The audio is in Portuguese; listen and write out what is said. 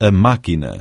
A máquina.